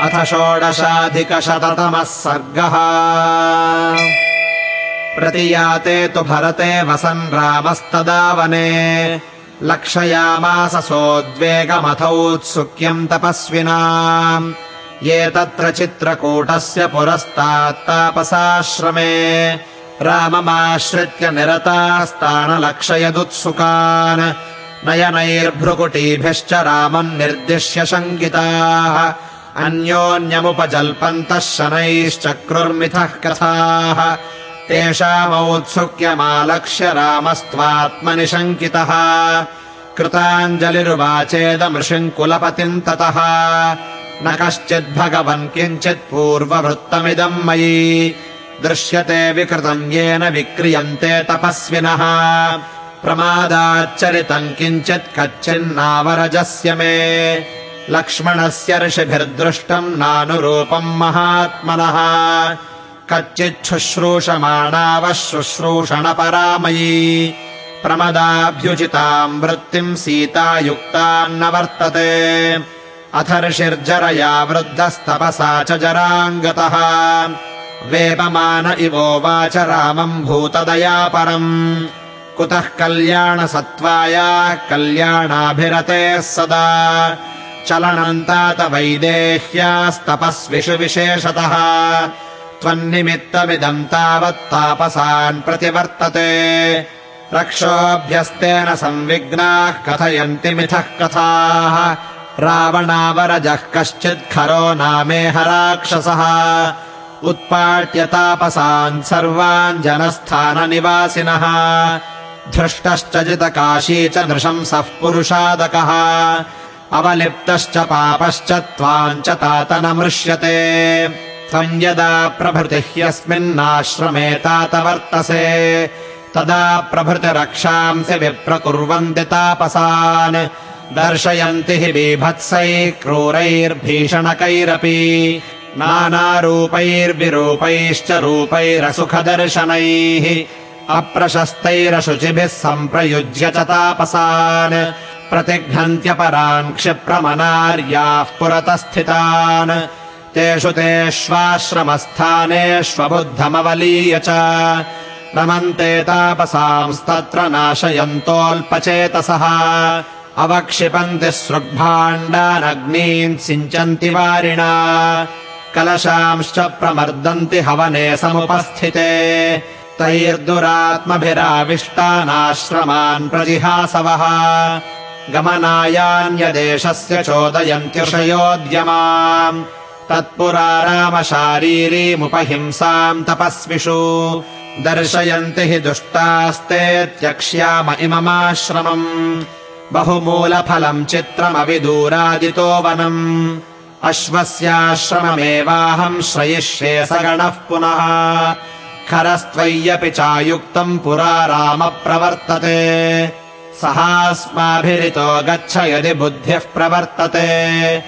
अथ षोडशाधिकशततमः सर्गः। प्रतियाते तु भरते वसन् रामस्तदा वने लक्षयामास सोद्वेगमथौत्सुक्यम् तपस्विना। ये तत्र चित्रकूटस्य पुरस्तात्तापसाश्रमे। राममाश्रित्य निरतास्तानलक्षयदुत्सुकान्। नयनैर्भ्रुकुटीभिश्च रामम् निर्दिश्य शङ्किताः अन्योन्यमुपजल्पन्तः शनैश्चक्रुर्मिथः कथाः। तेषामौत्सुक्यमालक्ष्य रामस्त्वात्मनि शङ्कितः। कृताञ्जलिरुवाचेदमृषिम् कुलपतिम् ततः। न कश्चिद्भगवन् किञ्चित् पूर्ववृत्तमिदम् मयि। दृश्यते विकृतम् येन विक्रियन्ते तपस्विनः। प्रमादाच्चरितम् किञ्चित् कच्चिन्नावरजस्य मे लक्ष्मणस्य ऋषिभिर्दृष्टम् नानुरूपम् महात्मनः। कच्चिच्छुश्रूषमाणावः शुश्रूषणपरामयी प्रमदाभ्युचिताम् वृत्तिम् सीतायुक्तान्न वर्तते। अथ ऋषिर्जरया वृद्धस्तपसा च जराङ्गतः। वेपमान इवोवाच रामम् भूतदया परम् कुतः कल्याणसत्त्वायाः कल्याणाभिरतेः सदा चलनन्तात वैदेह्यास्तपस्विषु विशेषतः। त्वन्निमित्तमिदम् तावत्तापसान् प्रतिवर्तते। रक्षोऽभ्यस्तेन संविघ्नाः कथयन्ति मिथः कथाः। रावणावरजः कश्चित् खरो नामेह राक्षसः उत्पाट्यतापसान् सर्वान् जनस्थाननिवासिनः। धृष्टश्च जितकाशी च नृशंसः पुरुषादकः अवलिप्तश्च पापश्च त्वाम् च तात न मृष्यते त्वम् यदा प्रभृतिः ह्यस्मिन्नाश्रमे तात वर्तसे तदा प्रभृतिरक्षांसि विप्रकुर्वन्ति तापसान्। दर्शयन्ति हि बीभत्सैः क्रूरैर्भीषणकैरपि नानारूपैर्विरूपैश्च रूपैरसुखदर्शनैः अप्रशस्तैरशुचिभिः सम्प्रयुज्य च तापसान् प्रतिघ्नन्त्यपरान् क्षिप्रमनार्याः पुरतः स्थितान् तेषु तेष्वाश्रमस्थानेष्वबुद्धमवलीय च। रमन्ते तापसांस्तत्र नाशयन्तोऽल्पचेतसः। अवक्षिपन्ति सृग्भाण्डानग्नीन् सिञ्चन्ति वारिणा। कलशांश्च प्रमर्दन्ति हवने समुपस्थिते। तैर्दुरात्मभिराविष्टानाश्रमान् प्रजिहासवः गमनायान्यदेशस्य चोदयन्त्यषयोद्यमाम् तत्पुरा रामशारीरीमुपहिंसाम् तपस्विषु। दर्शयन्ति हि दुष्टास्ते त्यक्ष्याम इममाश्रमम्। बहुमूलफलम् चित्रमविदूरादितो वनम्। अश्वस्याश्रममेवाहम् श्रयिष्ये सगणः पुनः। खरस्त्वय्यपि चायुक्तम् पुरा राम प्रवर्तते सहास्माभिरितो गच्छ यदि बुद्धिः प्रवर्तते।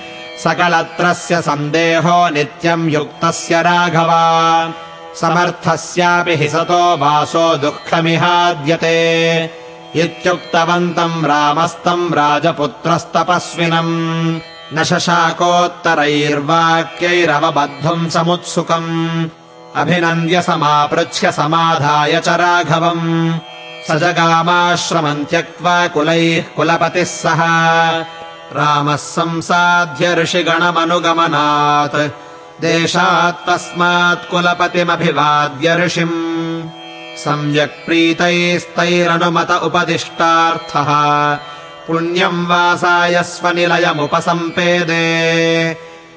सकलत्रस्य सन्देहो नित्यम् युक्तस्य राघव। समर्थस्यापि हि सतो वासो दुःखमिहाद्यते। इत्युक्तवन्तम् रामस्तम् राजपुत्रस्तपस्विनम्। न शशाकोत्तरैर्वाक्यैरवबद्धुम् समुत्सुकम्। अभिनन्द्य समापृच्छ्य समाधाय च राघवम् स जगामाश्रमम् त्यक्त्वा कुलैः कुलपतिः सह। रामः संसाध्य ऋषिगणमनुगमनात्। देशात् तस्मात् कुलपतिमभिवाद्य ऋषिम्। सम्यक् प्रीतैस्तैरनुमत उपदिष्टार्थः। पुण्यम् वासाय स्वनिलयमुपसम्पेदे।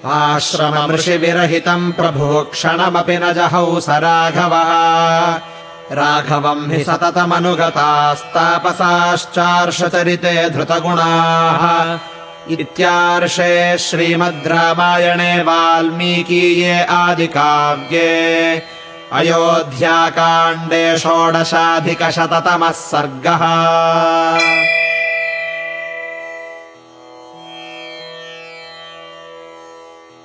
आश्रममृषिविरहितम् प्रभुः क्षणमपि न जहौ स राघवः राघवम् हि सततमनुगतास्तापसाश्चार्षचरिते धृतगुणाः इत्यार्षे श्रीमद् रामायणे वाल्मीकीये आदिकाव्ये अयोध्याकाण्डे षोडशाधिकशततमः सर्गः